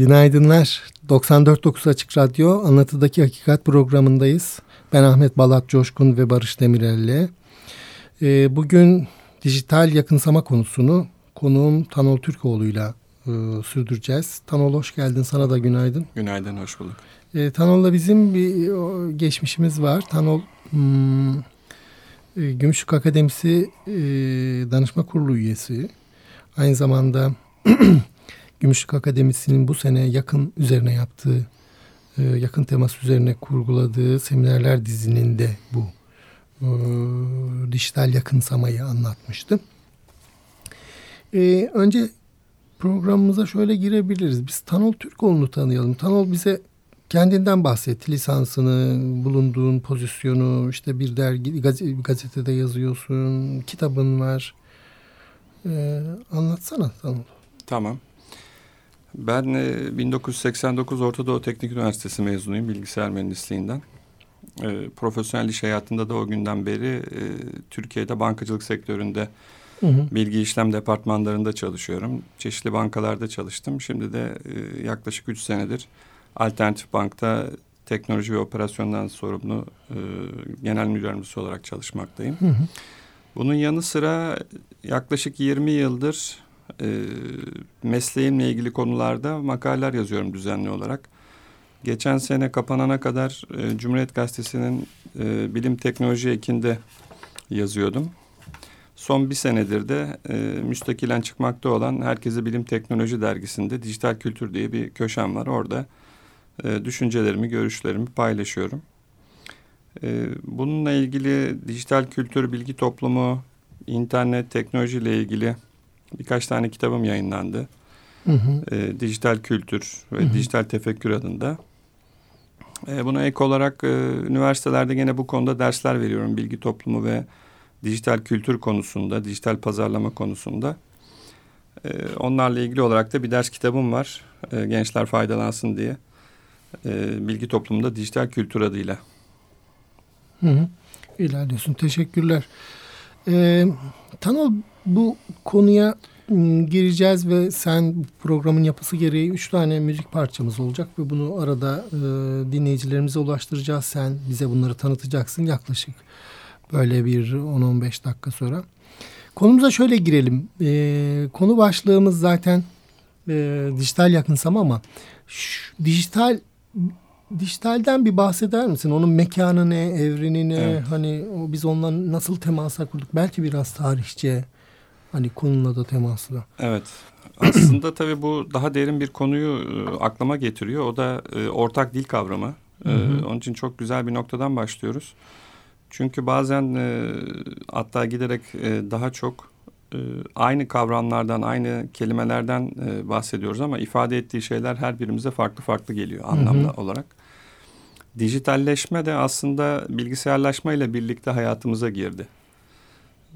Günaydınlar. 94.9 Açık Radyo Anlatıdaki Hakikat programındayız. Ben Ahmet Balat Coşkun ve Barış Demirel'le. Ee, bugün dijital yakınsama konusunu konuğum Tanol Türkoğlu'yla e, sürdüreceğiz. Tanol hoş geldin. Sana da günaydın. Günaydın, hoş bulduk. E, Tanol'la bizim bir o, geçmişimiz var. Tanol hmm, e, Gümüşlük Akademisi e, Danışma Kurulu üyesi. Aynı zamanda Gümüşlük Akademisi'nin bu sene yakın üzerine yaptığı, e, yakın temas üzerine kurguladığı seminerler dizinin de bu e, dijital yakınsamayı anlatmıştı. E, önce programımıza şöyle girebiliriz. Biz Tanol Türkoğlu'nu tanıyalım. Tanol bize kendinden bahsetti. Lisansını, bulunduğun pozisyonu, işte bir dergi, gazetede yazıyorsun, kitabın var. Ee, anlatsana Tanol. Tamam. Ben e, 1989 Orta Doğu Teknik Üniversitesi mezunuyum bilgisayar mühendisliğinden. E, profesyonel iş hayatında da o günden beri e, Türkiye'de bankacılık sektöründe hı hı. bilgi işlem departmanlarında çalışıyorum. Çeşitli bankalarda çalıştım. Şimdi de e, yaklaşık üç senedir Alternatif Bank'ta teknoloji ve operasyondan sorumlu e, genel müdür yardımcısı olarak çalışmaktayım. Hı hı. Bunun yanı sıra yaklaşık 20 yıldır e, mesleğimle ilgili konularda makaleler yazıyorum düzenli olarak. Geçen sene kapanana kadar e, Cumhuriyet Gazetesi'nin e, bilim teknoloji ekinde yazıyordum. Son bir senedir de e, müstakilen çıkmakta olan Herkese Bilim Teknoloji dergisinde Dijital Kültür diye bir köşem var. Orada e, düşüncelerimi, görüşlerimi paylaşıyorum. E, bununla ilgili dijital kültür, bilgi toplumu, internet, teknoloji ile ilgili birkaç tane kitabım yayınlandı. Hı hı. E, dijital kültür ve hı hı. dijital tefekkür adında. E, buna ek olarak e, üniversitelerde gene bu konuda dersler veriyorum. Bilgi toplumu ve dijital kültür konusunda, dijital pazarlama konusunda. E, onlarla ilgili olarak da bir ders kitabım var. E, gençler faydalansın diye. E, bilgi toplumunda dijital kültür adıyla. Hı hı. İlerliyorsun. Teşekkürler. Ee, Tanıl bu konuya gireceğiz ve sen programın yapısı gereği üç tane müzik parçamız olacak ve bunu arada e, dinleyicilerimize ulaştıracağız. Sen bize bunları tanıtacaksın yaklaşık böyle bir 10-15 dakika sonra. Konumuza şöyle girelim. E, konu başlığımız zaten e, dijital yakınsama ama şu, dijital dijitalden bir bahseder misin? Onun mekanı ne, evreni ne? Evet. Hani o, biz onunla nasıl temasa kurduk? Belki biraz tarihçe hani konuyla da temasla. Evet. Aslında tabii bu daha derin bir konuyu aklıma getiriyor. O da ortak dil kavramı. Hı hı. Onun için çok güzel bir noktadan başlıyoruz. Çünkü bazen hatta giderek daha çok aynı kavramlardan, aynı kelimelerden bahsediyoruz ama ifade ettiği şeyler her birimize farklı farklı geliyor anlamda hı hı. olarak. Dijitalleşme de aslında bilgisayarlaşma ile birlikte hayatımıza girdi.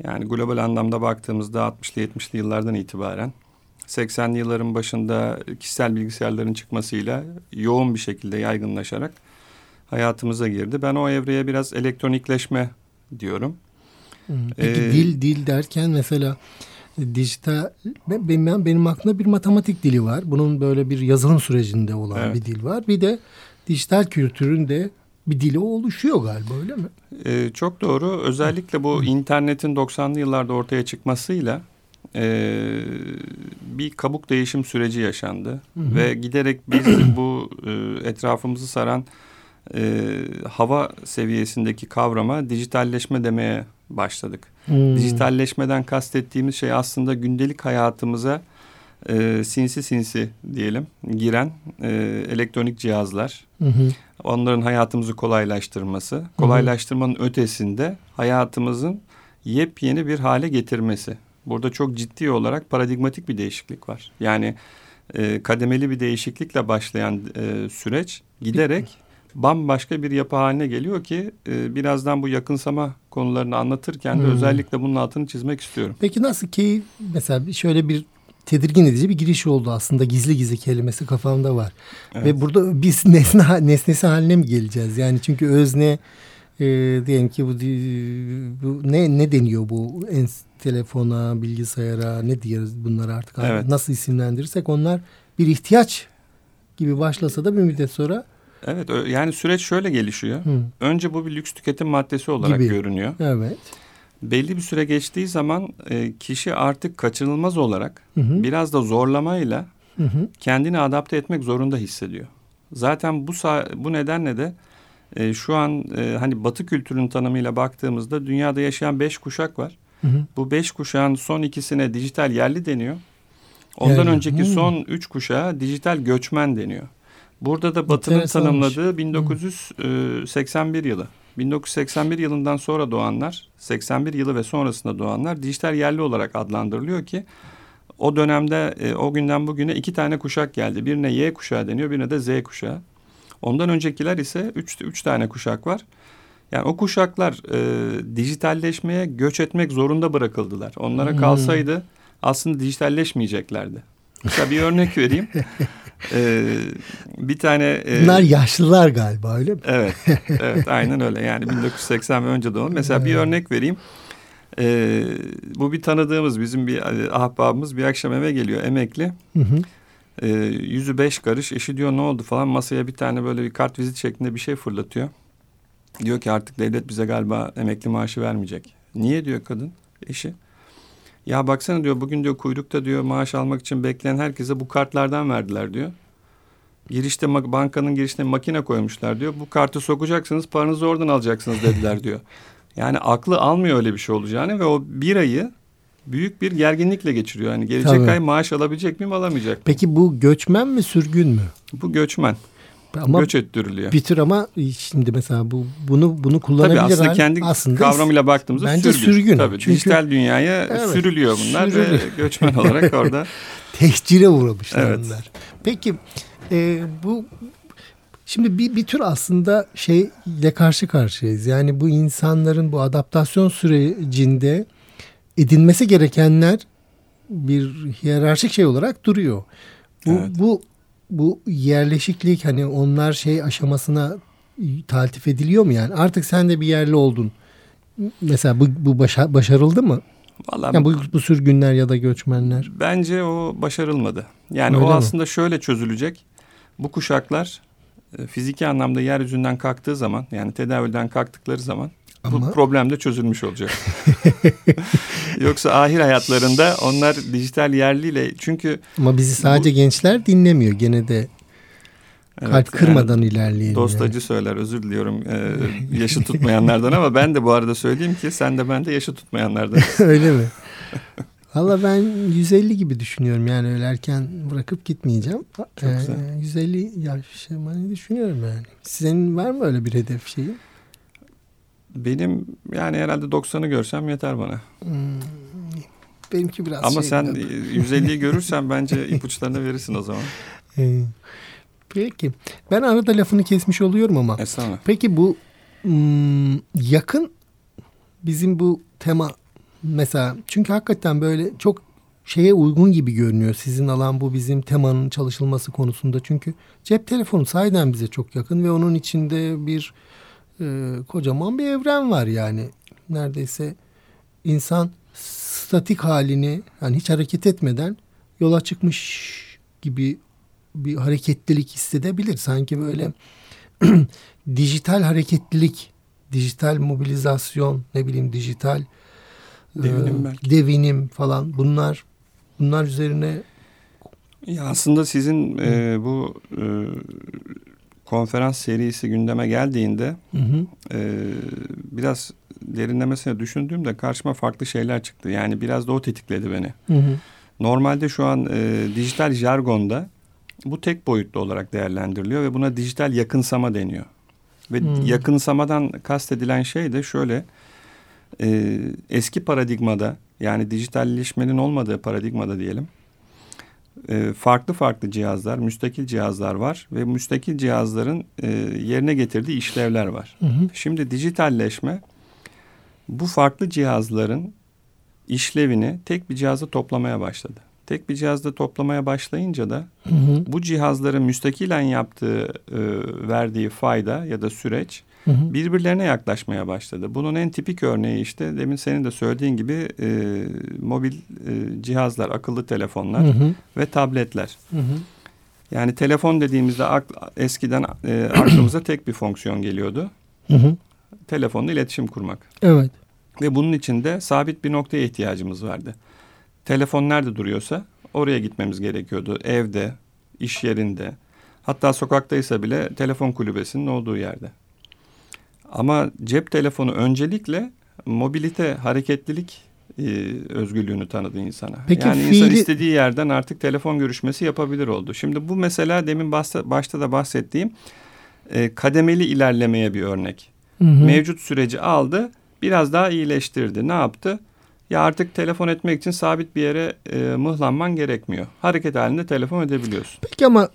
Yani global anlamda baktığımızda 60'lı 70'li yıllardan itibaren 80'li yılların başında kişisel bilgisayarların çıkmasıyla yoğun bir şekilde yaygınlaşarak hayatımıza girdi. Ben o evreye biraz elektronikleşme diyorum. Peki ee, dil dil derken mesela dijital benim, benim aklımda bir matematik dili var. Bunun böyle bir yazılım sürecinde olan evet. bir dil var. Bir de dijital kültürün de bir dili oluşuyor galiba öyle mi? Ee, çok doğru. Özellikle bu Hı. internetin 90'lı yıllarda ortaya çıkmasıyla e, bir kabuk değişim süreci yaşandı. Hı Ve giderek biz bu e, etrafımızı saran e, hava seviyesindeki kavrama dijitalleşme demeye başladık. Hmm. Dijitalleşmeden kastettiğimiz şey aslında gündelik hayatımıza e, sinsi sinsi diyelim giren e, elektronik cihazlar. Hı hı. Onların hayatımızı kolaylaştırması. Kolaylaştırmanın hı hı. ötesinde hayatımızın yepyeni bir hale getirmesi. Burada çok ciddi olarak paradigmatik bir değişiklik var. Yani e, kademeli bir değişiklikle başlayan e, süreç giderek bambaşka bir yapı haline geliyor ki e, birazdan bu yakınsama konularını anlatırken de hmm. özellikle bunun altını çizmek istiyorum. Peki nasıl ki mesela şöyle bir tedirgin edici bir giriş oldu aslında gizli gizli kelimesi kafamda var. Evet. Ve burada biz nesne nesnesi haline mi geleceğiz? Yani çünkü özne e, diyelim ki bu, bu ne ne deniyor bu en telefona, bilgisayara ne diyoruz bunlar artık evet. nasıl isimlendirirsek onlar bir ihtiyaç gibi başlasa da bir müddet sonra Evet yani süreç şöyle gelişiyor. Hı. Önce bu bir lüks tüketim maddesi olarak Gibi. görünüyor. evet. Belli bir süre geçtiği zaman e, kişi artık kaçınılmaz olarak Hı hı. biraz da zorlamayla Hı hı. kendini adapte etmek zorunda hissediyor. Zaten bu bu nedenle de e, şu an e, hani Batı kültürünün tanımıyla baktığımızda dünyada yaşayan beş kuşak var. Hı hı. Bu beş kuşağın son ikisine dijital yerli deniyor. Ondan Yerli. önceki Hmm. son üç kuşağa dijital göçmen deniyor. Burada da Batı'nın tanımladığı 1981 yılı. 1981 yılından sonra doğanlar, 81 yılı ve sonrasında doğanlar dijital yerli olarak adlandırılıyor ki o dönemde e, o günden bugüne iki tane kuşak geldi. Birine Y kuşağı deniyor, birine de Z kuşağı. Ondan öncekiler ise üç, üç tane kuşak var. Yani o kuşaklar e, dijitalleşmeye göç etmek zorunda bırakıldılar. Onlara Hmm. kalsaydı aslında dijitalleşmeyeceklerdi. Mesela bir örnek vereyim. Ee, bir tane... e, Bunlar yaşlılar galiba öyle mi? Evet, evet aynen öyle. Yani 1980 ve önce doğum. Mesela bir örnek vereyim. Ee, bu bir tanıdığımız bizim bir ahbabımız bir akşam eve geliyor emekli. Hı hı. Ee, yüzü beş karış. Eşi diyor ne oldu falan masaya bir tane böyle bir kart vizit şeklinde bir şey fırlatıyor. Diyor ki artık devlet bize galiba emekli maaşı vermeyecek. Niye diyor kadın eşi. Ya baksana diyor bugün diyor kuyrukta diyor maaş almak için bekleyen herkese bu kartlardan verdiler diyor. Girişte bankanın girişine makine koymuşlar diyor. Bu kartı sokacaksınız paranızı oradan alacaksınız dediler diyor. Yani aklı almıyor öyle bir şey olacağını ve o bir ayı büyük bir gerginlikle geçiriyor. Yani gelecek Tabii. ay maaş alabilecek miyim alamayacak mıyım? Peki bu göçmen mi sürgün mü? Bu göçmen. Ama göç ettiriliyor. bir tür ama şimdi mesela bu bunu bunu Tabii kullanabilir aslında hal- kendi aslında kavramıyla baktığımızda bence sürgün. sürgün. Tabii Çünkü- dijital dünyaya Evet, sürülüyor bunlar sürülüyor. ve göçmen olarak orada. tehcire uğramışlar Evet. bunlar. Peki e, bu şimdi bir, bir tür aslında şeyle karşı karşıyayız. Yani bu insanların bu adaptasyon sürecinde edinmesi gerekenler bir hiyerarşik şey olarak duruyor. Bu Evet. bu bu yerleşiklik hani onlar şey aşamasına taltif ediliyor mu yani? Artık sen de bir yerli oldun. Mesela bu, bu başa- başarıldı mı? Vallahi Yani bu, bu sürgünler ya da göçmenler. bence o başarılmadı. Yani Öyle o mi? aslında şöyle çözülecek. Bu kuşaklar e, fiziki anlamda yeryüzünden kalktığı zaman yani tedavülden kalktıkları zaman Ama- bu problem de çözülmüş olacak. Yoksa ahir hayatlarında onlar dijital yerliyle çünkü Ama bizi sadece gençler dinlemiyor. Gene de evet, kalp yani kırmadan ilerleyelim. Dost yani. acı söyler özür diliyorum e, yaşı tutmayanlardan ama ben de bu arada söyleyeyim ki sen de ben de yaşı tutmayanlardan. Öyle mi? Valla ben 150 gibi düşünüyorum yani öyle erken bırakıp gitmeyeceğim. Çok güzel. 150 yaşamayı düşünüyorum yani. Senin var mı öyle bir hedef şeyi? Benim yani herhalde 90'ı görsem yeter bana. Hmm, benimki biraz Ama şey sen gibi. e, 150'yi görürsen bence ipuçlarını verirsin o zaman. Ee, Peki. Ben arada lafını kesmiş oluyorum ama. Estağfurullah. Peki bu hmm, yakın bizim bu tema mesela çünkü hakikaten böyle çok şeye uygun gibi görünüyor sizin alan bu bizim temanın çalışılması konusunda çünkü cep telefonu sahiden bize çok yakın ve onun içinde bir e, kocaman bir evren var yani. Neredeyse insan statik halini yani hiç hareket etmeden yola çıkmış gibi bir hareketlilik hissedebilir. Sanki böyle dijital hareketlilik, dijital mobilizasyon, ne bileyim dijital Devinim e, belki. devinim falan. Bunlar bunlar üzerine Ya aslında sizin e, bu e, konferans serisi gündeme geldiğinde hı hı, e, biraz derinlemesine düşündüğümde karşıma farklı şeyler çıktı. Yani biraz da o tetikledi beni. hı hı, Normalde şu an e, dijital jargonda bu tek boyutlu olarak değerlendiriliyor ve buna dijital yakınsama deniyor. Ve Hmm. yakınsamadan kastedilen şey de şöyle e, eski paradigmada yani dijitalleşmenin olmadığı paradigmada diyelim e, farklı farklı cihazlar, müstakil cihazlar var ve müstakil cihazların e, yerine getirdiği işlevler var. hı hı. Şimdi dijitalleşme bu farklı cihazların işlevini tek bir cihazda toplamaya başladı. Tek bir cihazda toplamaya başlayınca da Hı hı, bu cihazların müstakilen yaptığı, e, verdiği fayda ya da süreç hı hı. birbirlerine yaklaşmaya başladı. Bunun en tipik örneği işte demin senin de söylediğin gibi e, mobil e, cihazlar, akıllı telefonlar Hı hı, ve tabletler. hı hı. Yani telefon dediğimizde eskiden e, aklımıza tek bir fonksiyon geliyordu. Hı hı. Telefonla iletişim kurmak. Evet. Ve bunun için de sabit bir noktaya ihtiyacımız vardı. Telefon nerede duruyorsa oraya gitmemiz gerekiyordu. Evde, iş yerinde, hatta sokaktaysa bile telefon kulübesinin olduğu yerde. Ama cep telefonu öncelikle mobilite, hareketlilik e, özgürlüğünü tanıdı insana. Peki yani fiili... insan istediği yerden artık telefon görüşmesi yapabilir oldu. Şimdi bu mesela demin başta, başta da bahsettiğim e, kademeli ilerlemeye bir örnek. Hı hı. Mevcut süreci aldı, biraz daha iyileştirdi. Ne yaptı? Ya artık telefon etmek için sabit bir yere e, mıhlanman gerekmiyor. Hareket halinde telefon edebiliyorsun. Peki ama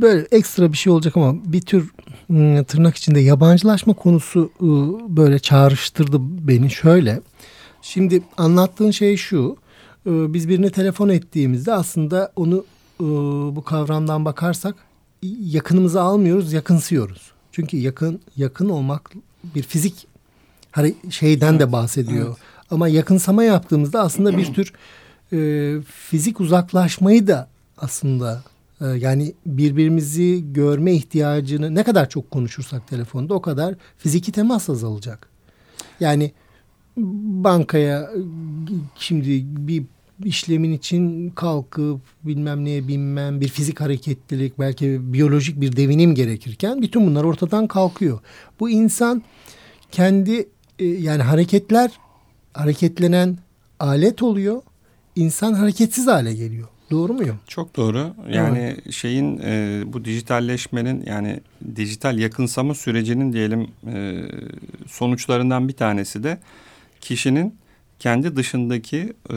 böyle ekstra bir şey olacak ama bir tür ıı, tırnak içinde yabancılaşma konusu ıı, böyle çağrıştırdı beni şöyle. Şimdi anlattığın şey şu. Iı, biz birine telefon ettiğimizde aslında onu bu kavramdan bakarsak yakınımıza almıyoruz, yakınsıyoruz. Çünkü yakın yakın olmak bir fizik şeyden evet, de bahsediyor. Evet. Ama yakınsama yaptığımızda aslında bir tür e, fizik uzaklaşmayı da aslında yani birbirimizi görme ihtiyacını ne kadar çok konuşursak telefonda o kadar fiziki temas azalacak. Yani bankaya şimdi bir işlemin için kalkıp bilmem neye binmem bir fizik hareketlilik belki biyolojik bir devinim gerekirken bütün bunlar ortadan kalkıyor. Bu insan kendi e, yani hareketler hareketlenen alet oluyor. İnsan hareketsiz hale geliyor. Doğru muyum? Çok doğru. Yani evet. şeyin e, bu dijitalleşmenin yani dijital yakınsama sürecinin diyelim e, sonuçlarından bir tanesi de kişinin kendi dışındaki e,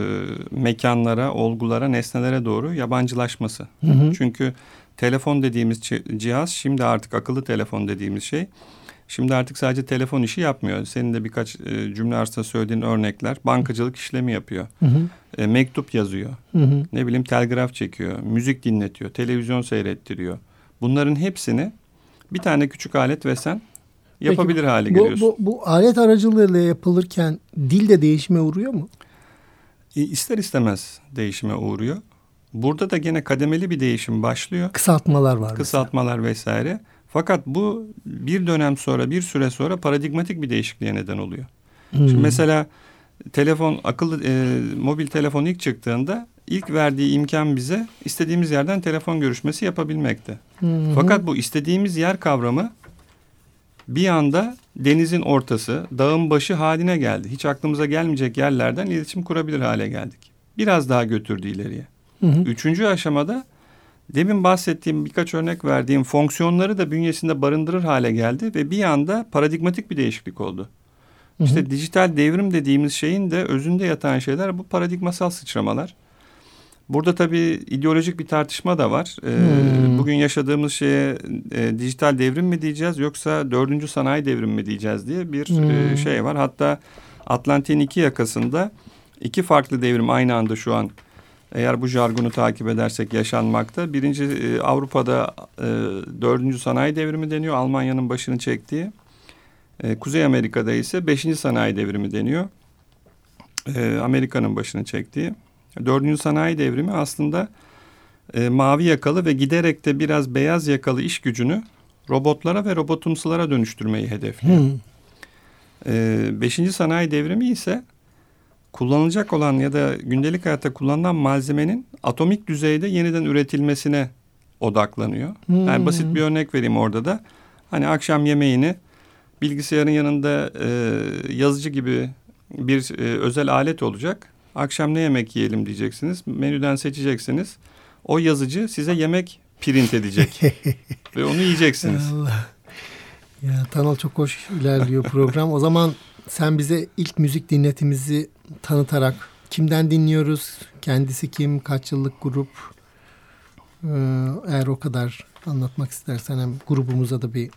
mekanlara, olgulara, nesnelere doğru yabancılaşması. Hı hı. Çünkü telefon dediğimiz cihaz şimdi artık akıllı telefon dediğimiz şey Şimdi artık sadece telefon işi yapmıyor. Senin de birkaç e, cümle arasında söylediğin örnekler bankacılık işlemi yapıyor. Hı hı. E, mektup yazıyor. Hı hı. Ne bileyim telgraf çekiyor. Müzik dinletiyor. Televizyon seyrettiriyor. Bunların hepsini bir tane küçük alet ve sen yapabilir Peki, hale geliyorsun. Bu, bu alet aracılığıyla yapılırken dil de değişime uğruyor mu? E, ister istemez değişime uğruyor. Burada da gene kademeli bir değişim başlıyor. Kısaltmalar var. Kısaltmalar mesela. vesaire. Fakat bu bir dönem sonra bir süre sonra paradigmatik bir değişikliğe neden oluyor. Hmm. Şimdi mesela telefon akıllı e, mobil telefon ilk çıktığında ilk verdiği imkan bize istediğimiz yerden telefon görüşmesi yapabilmekti. Hmm. Fakat bu istediğimiz yer kavramı bir anda denizin ortası, dağın başı haline geldi. Hiç aklımıza gelmeyecek yerlerden iletişim kurabilir hale geldik. Biraz daha götürdü ileriye. Hı Üçüncü aşamada demin bahsettiğim birkaç örnek verdiğim fonksiyonları da bünyesinde barındırır hale geldi ve bir anda paradigmatik bir değişiklik oldu. Hı hı. İşte dijital devrim dediğimiz şeyin de özünde yatan şeyler bu paradigmasal sıçramalar. Burada tabii ideolojik bir tartışma da var. Ee, hmm. Bugün yaşadığımız şeye e, dijital devrim mi diyeceğiz yoksa dördüncü sanayi devrim mi diyeceğiz diye bir e, hmm. e, şey var. Hatta Atlantik'in iki yakasında iki farklı devrim aynı anda şu an eğer bu jargonu takip edersek yaşanmakta. Birinci e, Avrupa'da e, dördüncü sanayi devrimi deniyor. Almanya'nın başını çektiği. E, Kuzey Amerika'da ise beşinci sanayi devrimi deniyor. E, Amerika'nın başını çektiği. Dördüncü sanayi devrimi aslında e, mavi yakalı ve giderek de biraz beyaz yakalı iş gücünü robotlara ve robotumsulara dönüştürmeyi hedefliyor. Hmm. E, beşinci sanayi devrimi ise kullanılacak olan ya da gündelik hayatta kullanılan malzemenin atomik düzeyde yeniden üretilmesine odaklanıyor. Hmm. Yani basit bir örnek vereyim orada da. Hani akşam yemeğini bilgisayarın yanında e, yazıcı gibi bir e, özel alet olacak. Akşam ne yemek yiyelim diyeceksiniz. Menüden seçeceksiniz. O yazıcı size yemek print edecek. Ve onu yiyeceksiniz. Allah. Ya Tanal çok hoş ilerliyor program. O zaman sen bize ilk müzik dinletimizi tanıtarak kimden dinliyoruz? Kendisi kim? Kaç yıllık grup? Ee, eğer o kadar anlatmak istersen hem grubumuza da bir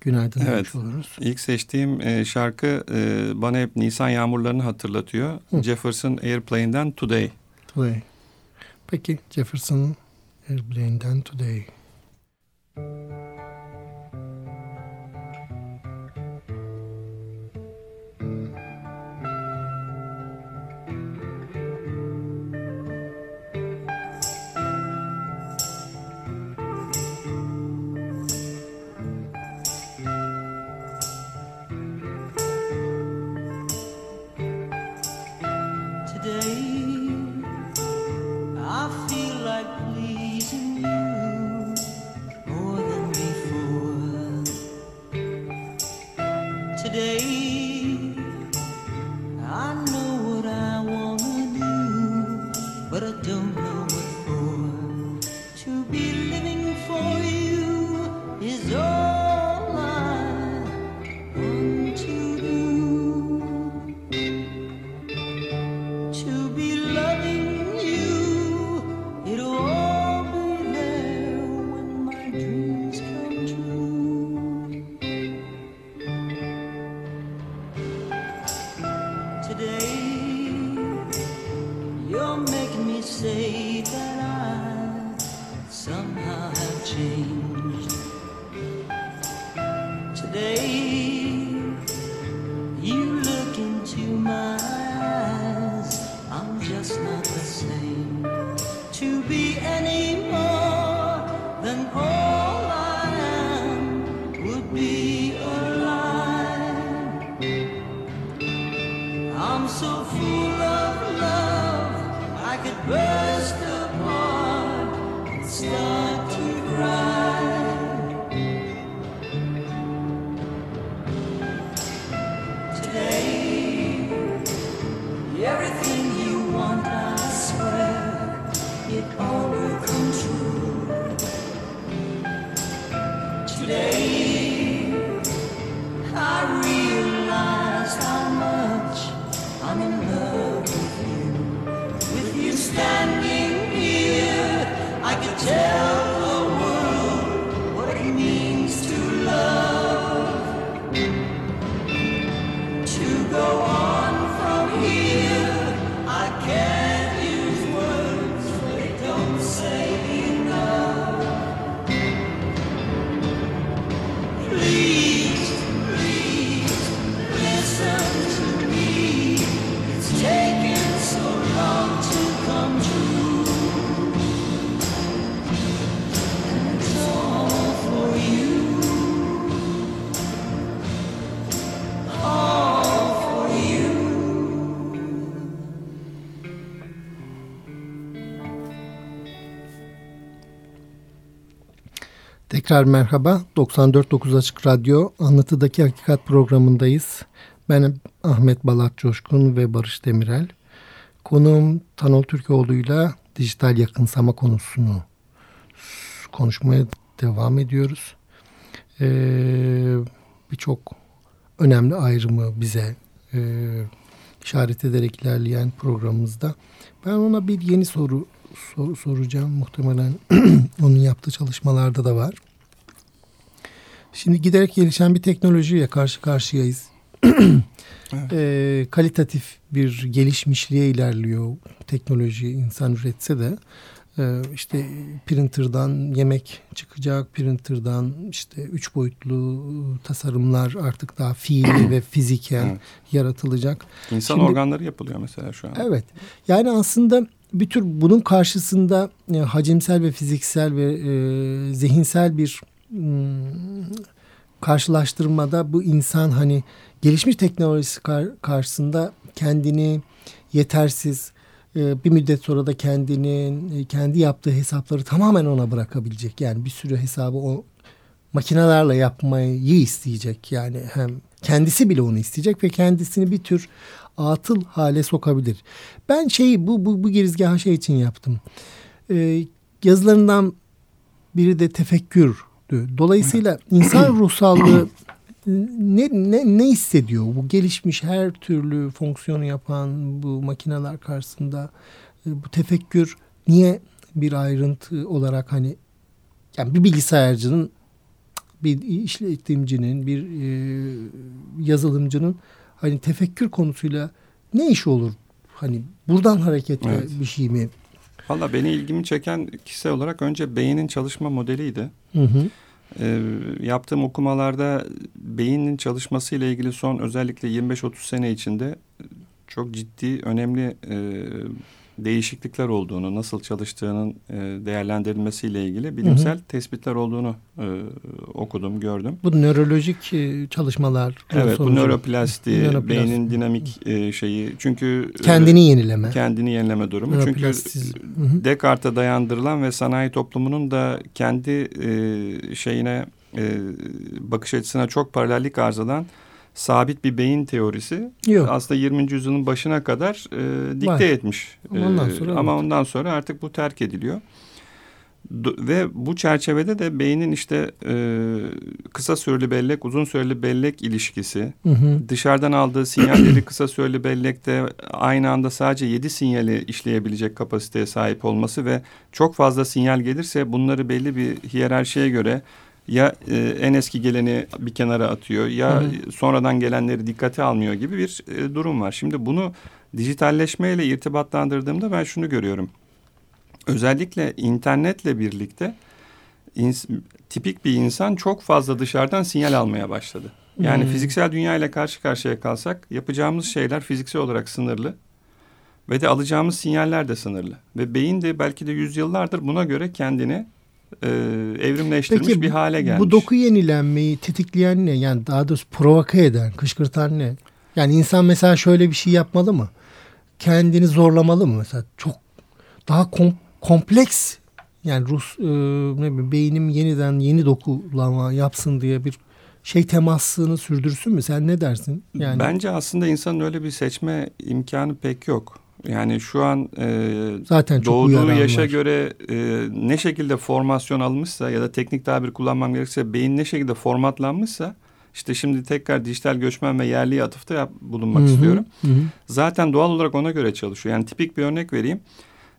günaydın evet. oluruz. İlk seçtiğim e, şarkı e, bana hep Nisan yağmurlarını hatırlatıyor. Hı. Jefferson Airplane'den Today. Today. Peki Jefferson Airplane'den Today. Tekrar merhaba. 94.9 Açık Radyo Anlatıdaki Hakikat programındayız. Ben Ahmet Balat Coşkun ve Barış Demirel. Konuğum Tanol Türkoğlu'yla dijital yakınsama konusunu konuşmaya devam ediyoruz. Ee, Birçok önemli ayrımı bize e, işaret ederek ilerleyen programımızda. Ben ona bir yeni soru sor, soracağım. Muhtemelen onun yaptığı çalışmalarda da var. Şimdi giderek gelişen bir teknolojiye karşı karşıyayız. evet. e, kalitatif bir gelişmişliğe ilerliyor teknoloji insan üretse de e, işte printer'dan yemek çıkacak printer'dan işte üç boyutlu tasarımlar artık daha fiili ve fiziken evet. yaratılacak. İnsan Şimdi, organları yapılıyor mesela şu an. Evet yani aslında bir tür bunun karşısında e, hacimsel ve fiziksel ve e, zihinsel bir karşılaştırmada bu insan hani gelişmiş teknolojisi kar, karşısında kendini yetersiz e, bir müddet sonra da kendinin e, kendi yaptığı hesapları tamamen ona bırakabilecek. Yani bir sürü hesabı o makinelerle yapmayı isteyecek. Yani hem kendisi bile onu isteyecek ve kendisini bir tür atıl hale sokabilir. Ben şeyi bu bu, bu girizgahı şey için yaptım. Ee, yazılarından biri de tefekkür Dolayısıyla insan ruhsallığı ne, ne, ne hissediyor? Bu gelişmiş her türlü fonksiyonu yapan bu makineler karşısında e, bu tefekkür niye bir ayrıntı olarak hani yani bir bilgisayarcının bir işletimcinin bir e, yazılımcının hani tefekkür konusuyla ne iş olur? Hani buradan hareketle evet. bir şey mi Valla beni ilgimi çeken kişisel olarak önce beynin çalışma modeliydi. Hı hı. E, yaptığım okumalarda beynin çalışması ile ilgili son özellikle 25-30 sene içinde çok ciddi, önemli e, değişiklikler olduğunu, nasıl çalıştığının e, değerlendirilmesiyle ilgili bilimsel hı hı. tespitler olduğunu e, okudum, gördüm. Bu nörolojik e, çalışmalar. Evet, sonucu. bu nöroplasti, nöroplasti, beynin dinamik e, şeyi. Çünkü e, kendini e, yenileme. Kendini yenileme durumu. Çünkü. Descartes'e dayandırılan ve sanayi toplumunun da kendi e, şeyine e, bakış açısına çok paralellik arz eden sabit bir beyin teorisi Yok. aslında 20. yüzyılın başına kadar e, dikte Var. etmiş. Ondan E, sonra ama evet. ondan sonra artık bu terk ediliyor. Do- ve bu çerçevede de beynin işte e, kısa süreli bellek, uzun süreli bellek ilişkisi, Hı hı. dışarıdan aldığı sinyalleri kısa süreli bellekte aynı anda sadece 7 sinyali işleyebilecek kapasiteye sahip olması ve çok fazla sinyal gelirse bunları belli bir hiyerarşiye göre ya e, en eski geleni bir kenara atıyor ya Hı hı. sonradan gelenleri dikkate almıyor gibi bir e, durum var. Şimdi bunu dijitalleşmeyle irtibatlandırdığımda ben şunu görüyorum. Özellikle internetle birlikte ins- tipik bir insan çok fazla dışarıdan sinyal almaya başladı. Yani Hmm. fiziksel dünya ile karşı karşıya kalsak yapacağımız şeyler fiziksel olarak sınırlı ve de alacağımız sinyaller de sınırlı. Ve beyin de belki de yüzyıllardır buna göre kendini e, evrimleştirmiş Peki bir hale gelmiş. bu doku yenilenmeyi tetikleyen ne? Yani daha doğrusu provoke eden, kışkırtan ne? Yani insan mesela şöyle bir şey yapmalı mı? Kendini zorlamalı mı mesela? Çok daha kom- kompleks yani Rus e, ne bileyim beynim yeniden yeni dokulama yapsın diye bir şey temasını sürdürsün mü? Sen ne dersin? Yani Bence aslında insanın öyle bir seçme imkanı pek yok. Yani şu an e, zaten çok doğduğu yaşa var. göre e, ne şekilde formasyon almışsa ya da teknik tabir kullanmam gerekirse beyin ne şekilde formatlanmışsa işte şimdi tekrar dijital göçmen ve yerliye atıfta yap, bulunmak Hı hı, istiyorum. hı hı. Zaten doğal olarak ona göre çalışıyor. Yani tipik bir örnek vereyim.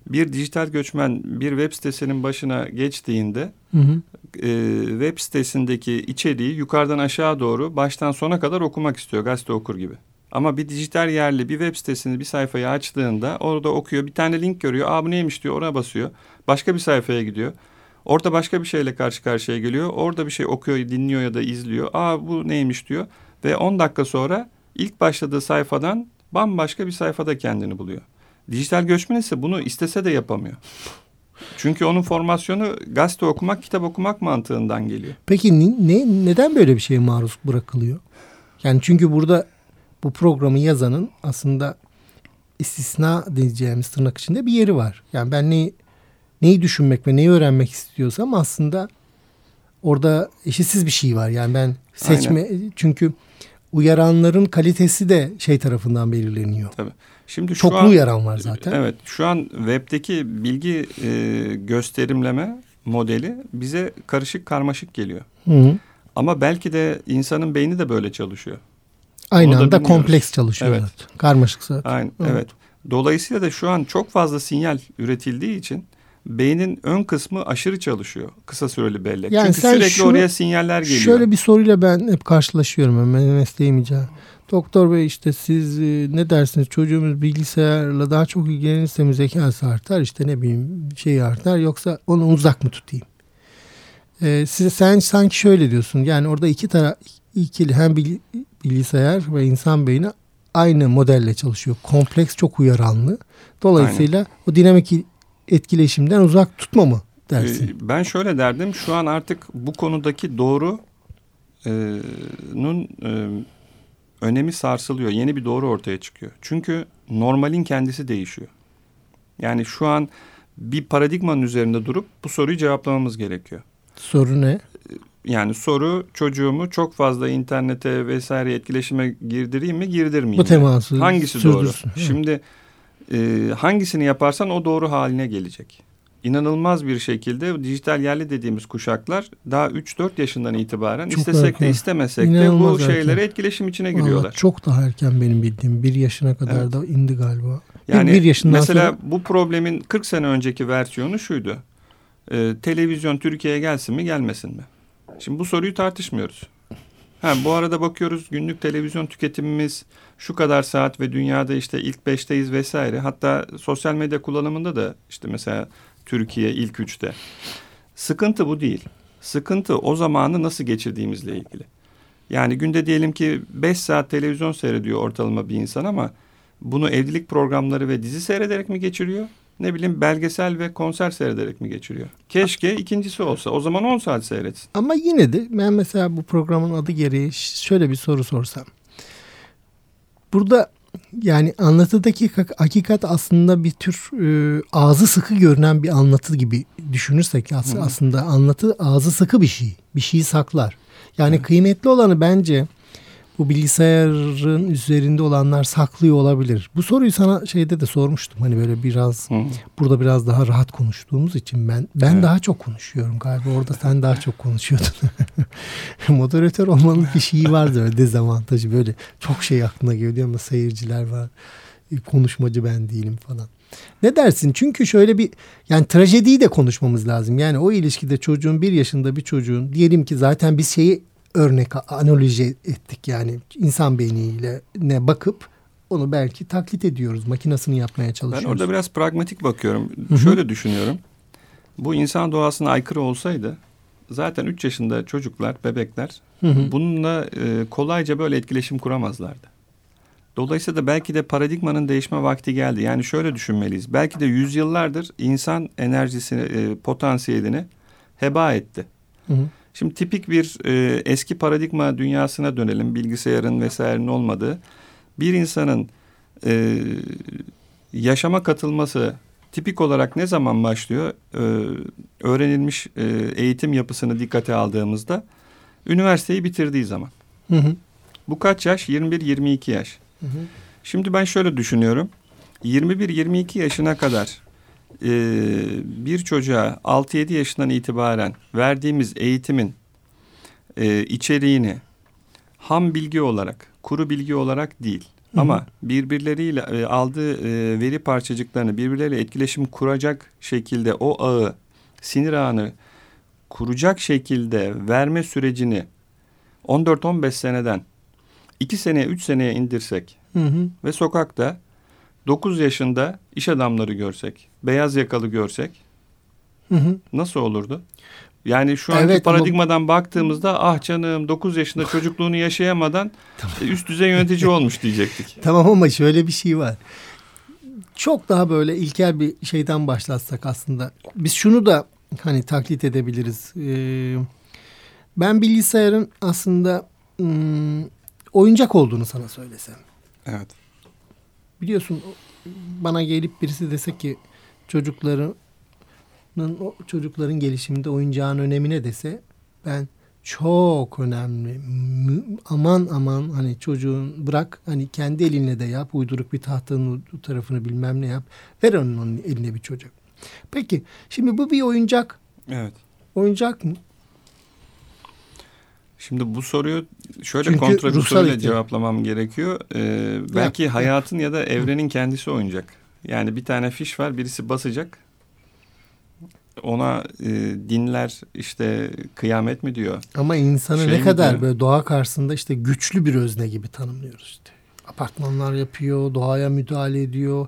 Bir dijital göçmen bir web sitesinin başına geçtiğinde Hı hı. e, web sitesindeki içeriği yukarıdan aşağı doğru baştan sona kadar okumak istiyor gazete okur gibi. Ama bir dijital yerli bir web sitesini bir sayfayı açtığında orada okuyor bir tane link görüyor. Aa bu neymiş diyor ona basıyor. Başka bir sayfaya gidiyor. Orada başka bir şeyle karşı karşıya geliyor. Orada bir şey okuyor, dinliyor ya da izliyor. Aa bu neymiş diyor. Ve 10 dakika sonra ilk başladığı sayfadan bambaşka bir sayfada kendini buluyor. Dijital göçmen ise bunu istese de yapamıyor. Çünkü onun formasyonu gazete okumak, kitap okumak mantığından geliyor. Peki ne- neden böyle bir şeye maruz bırakılıyor? Yani çünkü burada bu programı yazanın aslında istisna diyeceğimiz tırnak içinde bir yeri var. Yani ben neyi, neyi düşünmek ve neyi öğrenmek istiyorsam aslında orada eşitsiz bir şey var. Yani ben seçme çünkü uyaranların kalitesi de şey tarafından belirleniyor. Şimdi şu Çoklu an, uyaran var zaten. Evet, şu an webdeki bilgi e, gösterimleme modeli bize karışık karmaşık geliyor. Hı hı. Ama belki de insanın beyni de böyle çalışıyor. Aynı Onu da anda kompleks çalışıyor. Evet. zaten. Karmaşık zaten. Aynen, Evet. evet. Dolayısıyla da şu an çok fazla sinyal üretildiği için beynin ön kısmı aşırı çalışıyor. Kısa süreli bellek. Yani Çünkü sürekli şunu- oraya sinyaller geliyor. Şöyle bir soruyla ben hep karşılaşıyorum hemen mesleğim icabı. Doktor bey işte siz e, ne dersiniz çocuğumuz bilgisayarla daha çok ilgilenirse mi zekası artar işte ne bileyim şey artar yoksa onu uzak mı tutayım? Ee, size sen sanki şöyle diyorsun yani orada iki taraf ikili hem bil- bilgisayar ve insan beyni aynı modelle çalışıyor. Kompleks çok uyaranlı. Dolayısıyla o dinamik etkileşimden uzak tutma mı dersin? Ee, Ben şöyle derdim. Şu an artık bu konudaki doğru e, e, önemi sarsılıyor. Yeni bir doğru ortaya çıkıyor. Çünkü normalin kendisi değişiyor. Yani şu an bir paradigmanın üzerinde durup bu soruyu cevaplamamız gerekiyor. Soru ne? Yani soru çocuğumu çok fazla internete vesaire etkileşime girdireyim mi girdirmeyeyim Bu mi? teması Hangisi doğru? Şimdi e, hangisini yaparsan o doğru haline gelecek. İnanılmaz bir şekilde dijital yerli dediğimiz kuşaklar daha 3-4 yaşından itibaren Çok istesek erken. de istemesek de İnanılmaz bu erken. şeylere etkileşim içine giriyorlar. çok daha erken benim bildiğim. Bir yaşına kadar Evet. da indi galiba. Yani bir yaşından mesela sonra- bu problemin 40 sene önceki versiyonu şuydu. E, televizyon Türkiye'ye gelsin mi gelmesin mi? Şimdi bu soruyu tartışmıyoruz. Ha, bu arada bakıyoruz günlük televizyon tüketimimiz şu kadar saat ve dünyada işte ilk beşteyiz vesaire. Hatta sosyal medya kullanımında da işte mesela Türkiye ilk üçte. Sıkıntı bu değil. Sıkıntı o zamanı nasıl geçirdiğimizle ilgili. Yani günde diyelim ki 5 saat televizyon seyrediyor ortalama bir insan ama bunu evlilik programları ve dizi seyrederek mi geçiriyor? Ne bileyim belgesel ve konser seyrederek mi geçiriyor? Keşke ikincisi olsa. O zaman 10 saat seyretsin. Ama yine de ben mesela bu programın adı gereği şöyle bir soru sorsam. Burada yani anlatıdaki hak- hakikat aslında bir tür e, ağzı sıkı görünen bir anlatı gibi düşünürsek as- Hı. aslında anlatı ağzı sıkı bir şey. Bir şeyi saklar. Yani kıymetli olanı bence bu bilgisayarın üzerinde olanlar saklıyor olabilir. Bu soruyu sana şeyde de sormuştum. Hani böyle biraz Hı. burada biraz daha rahat konuştuğumuz için ben ben evet. daha çok konuşuyorum galiba. Orada sen daha çok konuşuyordun. Moderatör olmanın bir şeyi vardı öyle dezavantajı böyle çok şey aklına geliyor ama seyirciler var. Konuşmacı ben değilim falan. Ne dersin? Çünkü şöyle bir yani trajediyi de konuşmamız lazım. Yani o ilişkide çocuğun bir yaşında bir çocuğun diyelim ki zaten biz şeyi örnek analoji ettik yani insan beyniyle ne bakıp onu belki taklit ediyoruz. Makinasını yapmaya çalışıyoruz. Ben orada biraz pragmatik bakıyorum. Hı-hı. Şöyle düşünüyorum. Bu insan doğasına aykırı olsaydı zaten 3 yaşında çocuklar, bebekler Hı-hı. bununla e, kolayca böyle etkileşim kuramazlardı. Dolayısıyla da belki de paradigmanın değişme vakti geldi. Yani şöyle düşünmeliyiz. Belki de yüzyıllardır insan enerjisini, e, potansiyelini heba etti. Hı hı. Şimdi tipik bir e, eski paradigma dünyasına dönelim. Bilgisayarın vesairenin olmadığı. Bir insanın e, yaşama katılması tipik olarak ne zaman başlıyor? E, öğrenilmiş e, eğitim yapısını dikkate aldığımızda üniversiteyi bitirdiği zaman. Hı hı. Bu kaç yaş? 21-22 yaş. Hı hı. Şimdi ben şöyle düşünüyorum. 21-22 yaşına kadar e, bir çocuğa 6-7 yaşından itibaren verdiğimiz eğitimin e, içeriğini ham bilgi olarak, kuru bilgi olarak değil Hı-hı. ama birbirleriyle e, aldığı e, veri parçacıklarını birbirleriyle etkileşim kuracak şekilde o ağı, sinir ağını kuracak şekilde verme sürecini 14-15 seneden 2 seneye 3 seneye indirsek hı hı. ve sokakta 9 yaşında iş adamları görsek, beyaz yakalı görsek hı hı. nasıl olurdu? Yani şu anki evet, paradigmadan ama... baktığımızda ah canım 9 yaşında çocukluğunu yaşayamadan e, üst düzey yönetici olmuş diyecektik. Tamam ama şöyle bir şey var. Çok daha böyle ilkel bir şeyden başlatsak aslında. Biz şunu da hani taklit edebiliriz. Ee, ben bilgisayarın aslında ım, oyuncak olduğunu sana söylesem. Evet. Biliyorsun bana gelip birisi dese ki çocukların o çocukların gelişiminde oyuncağın önemine dese ben çok önemli. Aman aman hani çocuğun bırak hani kendi elinle de yap. Uyduruk bir tahtanın tarafını bilmem ne yap. Ver onun eline bir çocuk. Peki şimdi bu bir oyuncak. Evet. Oyuncak mı? Şimdi bu soruyu şöyle Çünkü kontra bir soruyla cevaplamam gerekiyor. Ee, belki ya, hayatın ya da evrenin kendisi oyuncak. Yani bir tane fiş var birisi basacak. Ona e, dinler işte kıyamet mi diyor. Ama insanı şey ne kadar diyor? böyle doğa karşısında işte güçlü bir özne gibi tanımlıyoruz işte. Apartmanlar yapıyor, doğaya müdahale ediyor.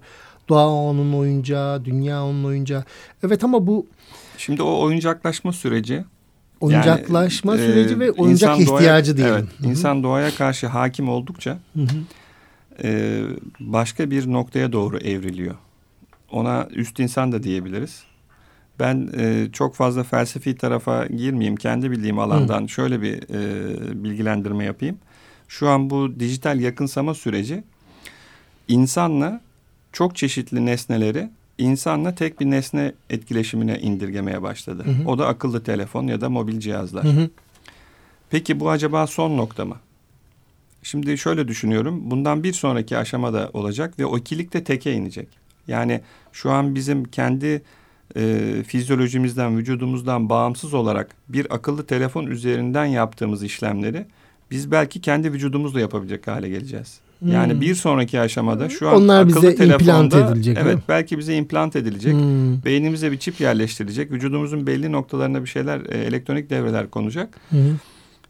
Doğa onun oyuncağı, dünya onun oyuncağı. Evet ama bu... Şimdi o oyuncaklaşma süreci oyuncaklaşma yani, süreci e, ve oyuncak ihtiyacı doğaya, diyelim. Evet, insan doğaya karşı hakim oldukça hı hı. E, başka bir noktaya doğru evriliyor. Ona üst insan da diyebiliriz. Ben e, çok fazla felsefi tarafa girmeyeyim. Kendi bildiğim alandan hı. şöyle bir e, bilgilendirme yapayım. Şu an bu dijital yakınsama süreci insanla çok çeşitli nesneleri insanla tek bir nesne etkileşimine indirgemeye başladı. Hı hı. O da akıllı telefon ya da mobil cihazlar. Hı hı. Peki bu acaba son nokta mı? Şimdi şöyle düşünüyorum. Bundan bir sonraki aşamada olacak ve o ikilik de teke inecek. Yani şu an bizim kendi e, fizyolojimizden, vücudumuzdan bağımsız olarak bir akıllı telefon üzerinden yaptığımız işlemleri biz belki kendi vücudumuzla yapabilecek hale geleceğiz. Yani hmm. bir sonraki aşamada şu an Onlar akıllı bize telefonda implant edilecek, evet belki bize implant edilecek. Hmm. Beynimize bir çip yerleştirilecek. Vücudumuzun belli noktalarına bir şeyler e, elektronik devreler konacak. Hmm.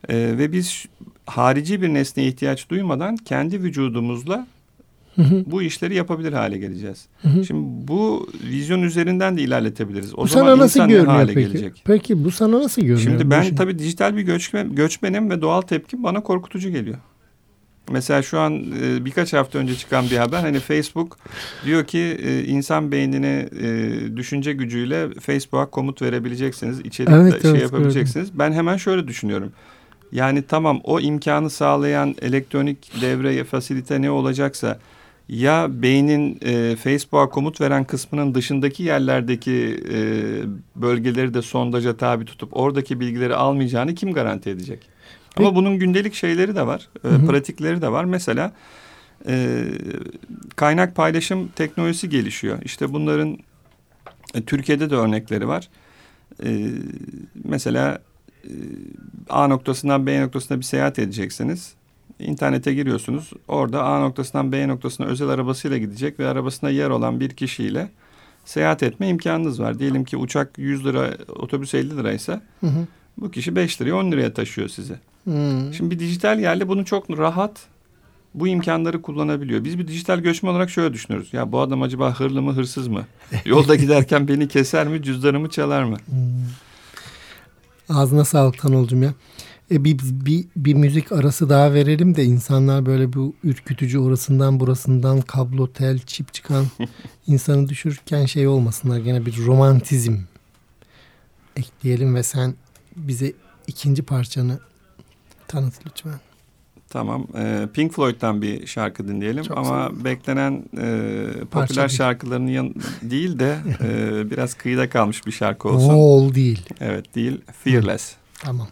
E, ve biz harici bir nesneye ihtiyaç duymadan kendi vücudumuzla bu işleri yapabilir hale geleceğiz. Şimdi bu vizyon üzerinden de ilerletebiliriz. O bu zaman sana nasıl görünüyor hale peki? gelecek? Peki bu sana nasıl görünüyor? Şimdi ben tabii dijital bir göçmen, göçmenim ve doğal tepkim bana korkutucu geliyor. Mesela şu an e, birkaç hafta önce çıkan bir haber hani Facebook diyor ki e, insan beynini e, düşünce gücüyle Facebook'a komut verebileceksiniz. İçerikte evet, şey evet, yapabileceksiniz. Gördüm. Ben hemen şöyle düşünüyorum. Yani tamam o imkanı sağlayan elektronik devre fasilite ne olacaksa ya beynin e, Facebook'a komut veren kısmının dışındaki yerlerdeki e, bölgeleri de sondaja tabi tutup oradaki bilgileri almayacağını kim garanti edecek? Peki. Ama bunun gündelik şeyleri de var, e, pratikleri de var. Mesela e, kaynak paylaşım teknolojisi gelişiyor. İşte bunların e, Türkiye'de de örnekleri var. E, mesela e, A noktasından B noktasına bir seyahat edeceksiniz. İnternete giriyorsunuz. Orada A noktasından B noktasına özel arabasıyla gidecek ve arabasına yer olan bir kişiyle seyahat etme imkanınız var. Diyelim ki uçak 100 lira, otobüs 50 liraysa hı hı. bu kişi 5 liraya 10 liraya taşıyor sizi. Hı. Şimdi bir dijital yerle bunu çok rahat bu imkanları kullanabiliyor. Biz bir dijital göçmen olarak şöyle düşünüyoruz. Ya bu adam acaba hırlı mı hırsız mı? Yolda giderken beni keser mi cüzdanımı çalar mı? Hmm. Ağzına sağlık Tanolcum ya. E, bir, bir, bir müzik arası daha verelim de insanlar böyle bu ürkütücü orasından burasından kablo, tel, çip çıkan insanı düşürürken şey olmasınlar. Gene bir romantizm ekleyelim ve sen bize ikinci parçanı tanıt lütfen. Tamam. E, Pink Floyd'dan bir şarkı dinleyelim Çok ama beklenen e, popüler şarkılarının yan değil de e, biraz kıyıda kalmış bir şarkı olsun. Wall değil. Evet değil. Fearless. Tamam.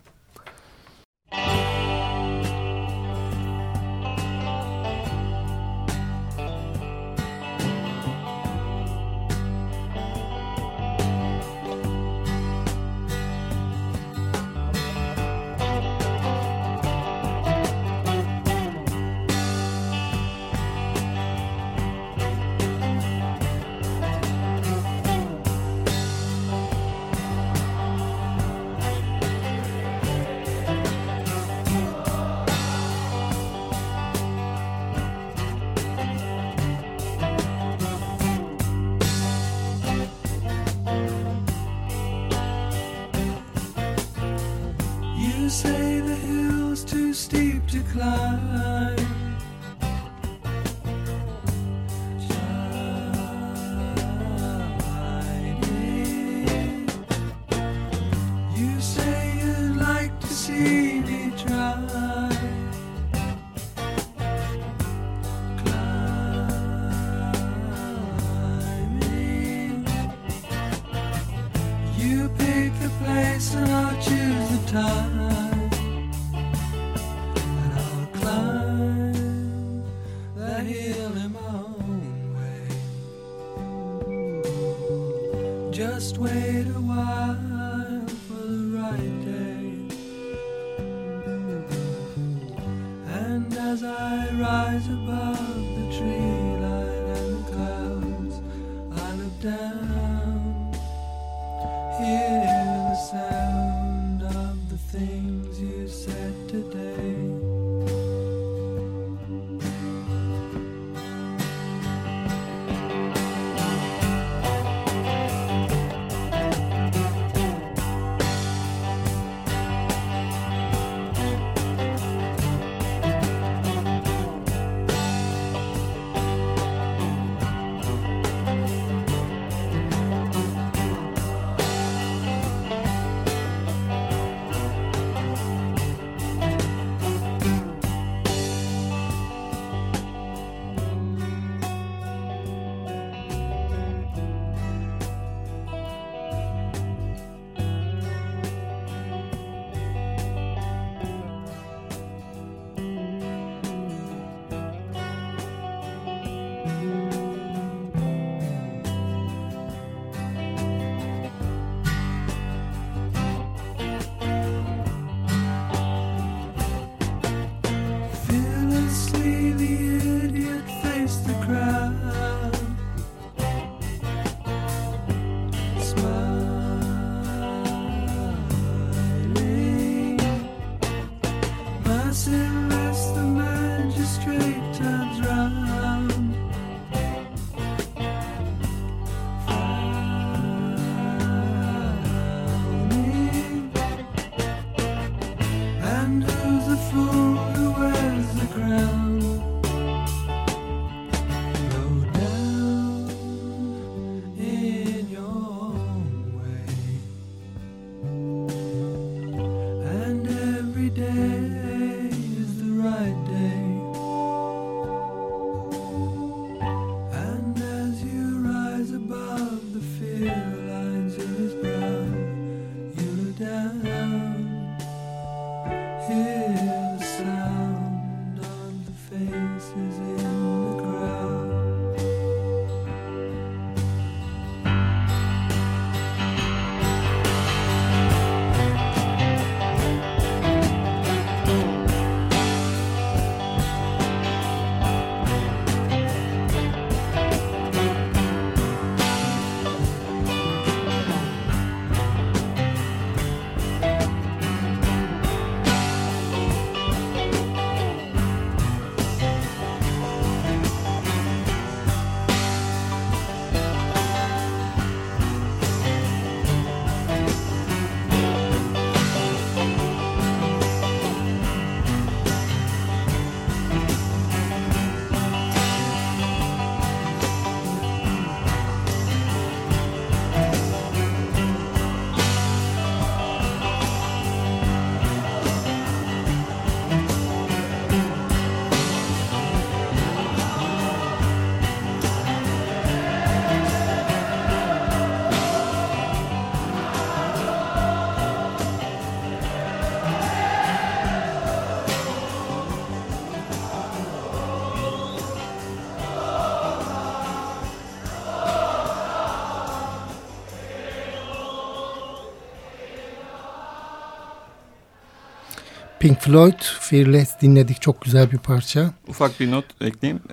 Pink Floyd, Fearless dinledik. Çok güzel bir parça. Ufak bir not ekleyeyim.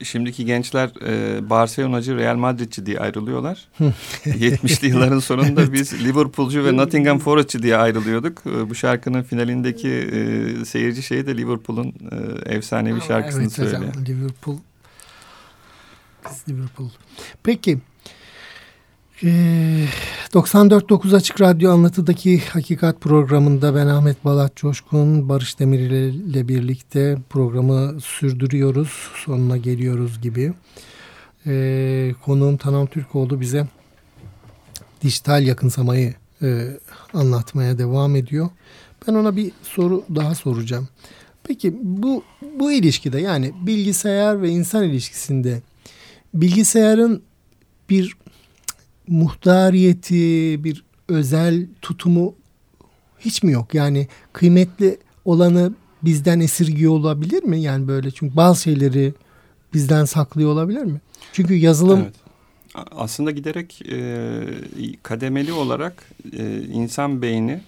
Ee, şimdiki gençler e, Barcelona'cı, Real Madrid'ci diye ayrılıyorlar. 70'li yılların sonunda biz Liverpool'cu ve Nottingham Forest'ci diye ayrılıyorduk. Ee, bu şarkının finalindeki e, seyirci şeyi de Liverpool'un e, efsanevi şarkısını evet, söylüyor. Liverpool. Liverpool. Peki. Ee, 94.9 Açık Radyo Anlatı'daki Hakikat programında ben Ahmet Balat Coşkun, Barış Demir ile birlikte programı sürdürüyoruz. Sonuna geliyoruz gibi. Ee, konuğum Tanam Türkoğlu bize dijital yakınsamayı e, anlatmaya devam ediyor. Ben ona bir soru daha soracağım. Peki bu bu ilişkide yani bilgisayar ve insan ilişkisinde bilgisayarın bir muhtariyeti, bir özel tutumu hiç mi yok? Yani kıymetli olanı bizden esirgiyor olabilir mi? Yani böyle çünkü bazı şeyleri bizden saklıyor olabilir mi? Çünkü yazılım evet. aslında giderek e, kademeli olarak e, insan beyni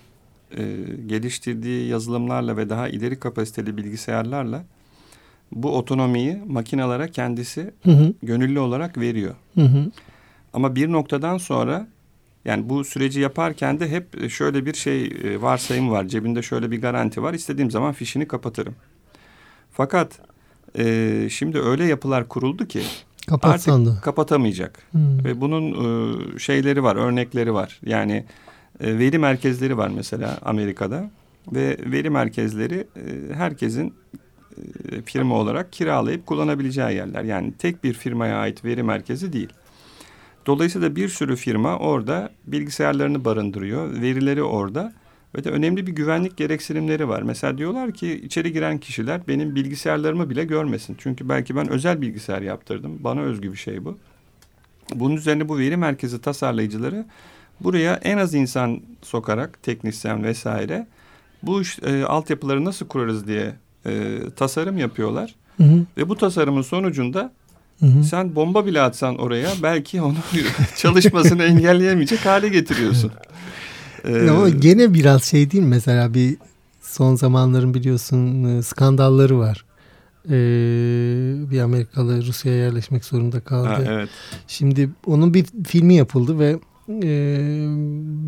e, geliştirdiği yazılımlarla ve daha ileri kapasiteli bilgisayarlarla bu otonomiyi makinelere kendisi hı hı. gönüllü olarak veriyor. Hı hı. Ama bir noktadan sonra yani bu süreci yaparken de hep şöyle bir şey e, varsayım var. Cebinde şöyle bir garanti var. İstediğim zaman fişini kapatırım. Fakat e, şimdi öyle yapılar kuruldu ki Kapatsan artık da. kapatamayacak. Hmm. Ve bunun e, şeyleri var, örnekleri var. Yani e, veri merkezleri var mesela Amerika'da. Ve veri merkezleri e, herkesin e, firma olarak kiralayıp kullanabileceği yerler. Yani tek bir firmaya ait veri merkezi değil. Dolayısıyla bir sürü firma orada bilgisayarlarını barındırıyor, verileri orada ve de önemli bir güvenlik gereksinimleri var. Mesela diyorlar ki içeri giren kişiler benim bilgisayarlarımı bile görmesin. Çünkü belki ben özel bilgisayar yaptırdım. Bana özgü bir şey bu. Bunun üzerine bu veri merkezi tasarlayıcıları buraya en az insan sokarak teknisyen vesaire bu iş, e, altyapıları nasıl kurarız diye e, tasarım yapıyorlar. Hı hı. Ve bu tasarımın sonucunda Hı hı. Sen bomba bile atsan oraya belki onu çalışmasını engelleyemeyecek hale getiriyorsun. Ee, Ama gene biraz şey değil mi? Mesela bir son zamanların biliyorsun e, skandalları var. Ee, bir Amerikalı Rusya'ya yerleşmek zorunda kaldı. Ha, evet. Şimdi onun bir filmi yapıldı ve e,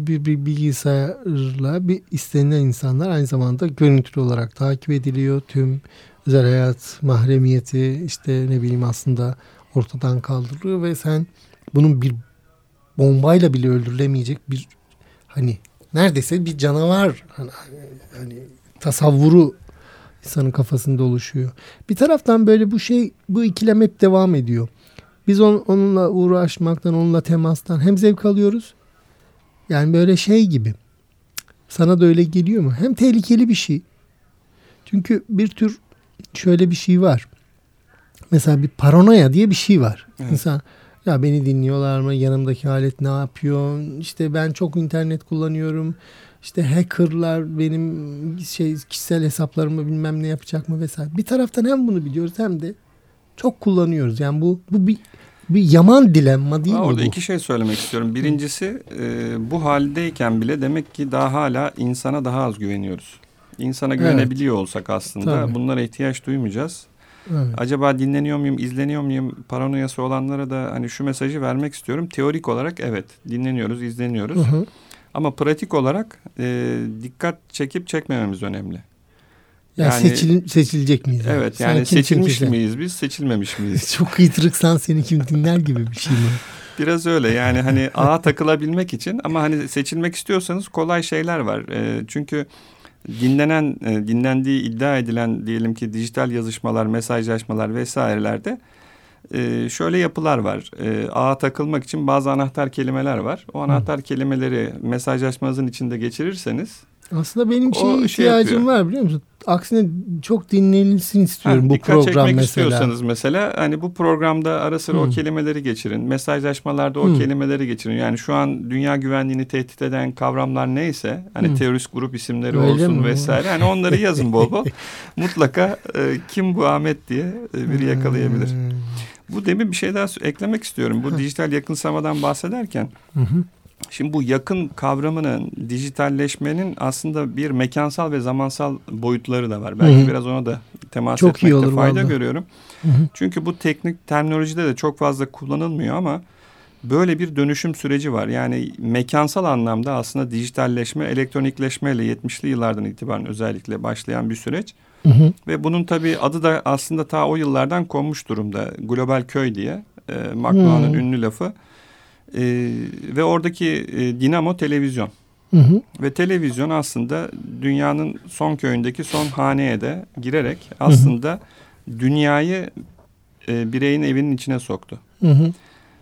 bir, bir bilgisayarla bir istenilen insanlar aynı zamanda görüntülü olarak takip ediliyor. Tüm özel hayat, mahremiyeti işte ne bileyim aslında ortadan kaldırılıyor ve sen bunun bir bombayla bile öldürülemeyecek bir hani neredeyse bir canavar hani, hani tasavvuru insanın kafasında oluşuyor. Bir taraftan böyle bu şey bu ikilem hep devam ediyor. Biz on, onunla uğraşmaktan, onunla temastan hem zevk alıyoruz. Yani böyle şey gibi. Sana da öyle geliyor mu? Hem tehlikeli bir şey. Çünkü bir tür şöyle bir şey var. Mesela bir paranoya diye bir şey var. Evet. İnsan ya beni dinliyorlar mı? Yanımdaki alet ne yapıyor? İşte ben çok internet kullanıyorum. İşte hackerlar benim şey kişisel hesaplarımı bilmem ne yapacak mı vesaire. Bir taraftan hem bunu biliyoruz hem de çok kullanıyoruz. Yani bu bu bir bir yaman dilemma değil Aa, mi Orada bu? iki şey söylemek istiyorum. Birincisi e, bu haldeyken bile demek ki daha hala insana daha az güveniyoruz. İnsana güvenebiliyor evet. olsak aslında Tabii. bunlara ihtiyaç duymayacağız. Evet. Acaba dinleniyor muyum, izleniyor muyum paranoyası olanlara da hani şu mesajı vermek istiyorum. Teorik olarak evet dinleniyoruz, izleniyoruz. Hı hı. Ama pratik olarak e, dikkat çekip çekmememiz önemli. Yani, yani seçil, seçilecek miyiz? Evet yani, yani seçilmiş miyiz biz, seçilmemiş miyiz? Çok iyi tırıksan seni kim dinler gibi bir şey mi? Biraz öyle yani hani ağa takılabilmek için ama hani seçilmek istiyorsanız kolay şeyler var. E, çünkü dinlenen, e, dinlendiği iddia edilen diyelim ki dijital yazışmalar, mesajlaşmalar vesairelerde e, şöyle yapılar var. E, ağa takılmak için bazı anahtar kelimeler var. O anahtar Hı. kelimeleri mesajlaşmanızın içinde geçirirseniz aslında benim şey ihtiyacım şey var biliyor musun? Aksine çok dinlenilsin istiyorum ha, bu program mesela. Çekmek istiyorsanız mesela hani bu programda ara sıra hmm. o kelimeleri geçirin. Mesajlaşmalarda o hmm. kelimeleri geçirin. Yani şu an dünya güvenliğini tehdit eden kavramlar neyse hani hmm. terörist grup isimleri Öyle olsun mi? vesaire. Hani onları yazın bol bol. Mutlaka e, kim bu Ahmet diye e, biri yakalayabilir. Hmm. Bu demin bir şey daha eklemek istiyorum. Bu dijital yakınsamadan bahsederken. Hı Şimdi bu yakın kavramının dijitalleşmenin aslında bir mekansal ve zamansal boyutları da var. Belki Hı-hı. biraz ona da temas çok etmekte iyi olur fayda vallahi. görüyorum. Hı-hı. Çünkü bu teknik terminolojide de çok fazla kullanılmıyor ama böyle bir dönüşüm süreci var. Yani mekansal anlamda aslında dijitalleşme, elektronikleşmeyle 70'li yıllardan itibaren özellikle başlayan bir süreç. Hı hı. Ve bunun tabii adı da aslında ta o yıllardan konmuş durumda. Global köy diye. E, McLuhan'ın ünlü lafı. E, ve oradaki e, dinamo televizyon. Hı hı. Ve televizyon aslında dünyanın son köyündeki son haneye de girerek aslında hı hı. dünyayı e, bireyin evinin içine soktu. Hı hı.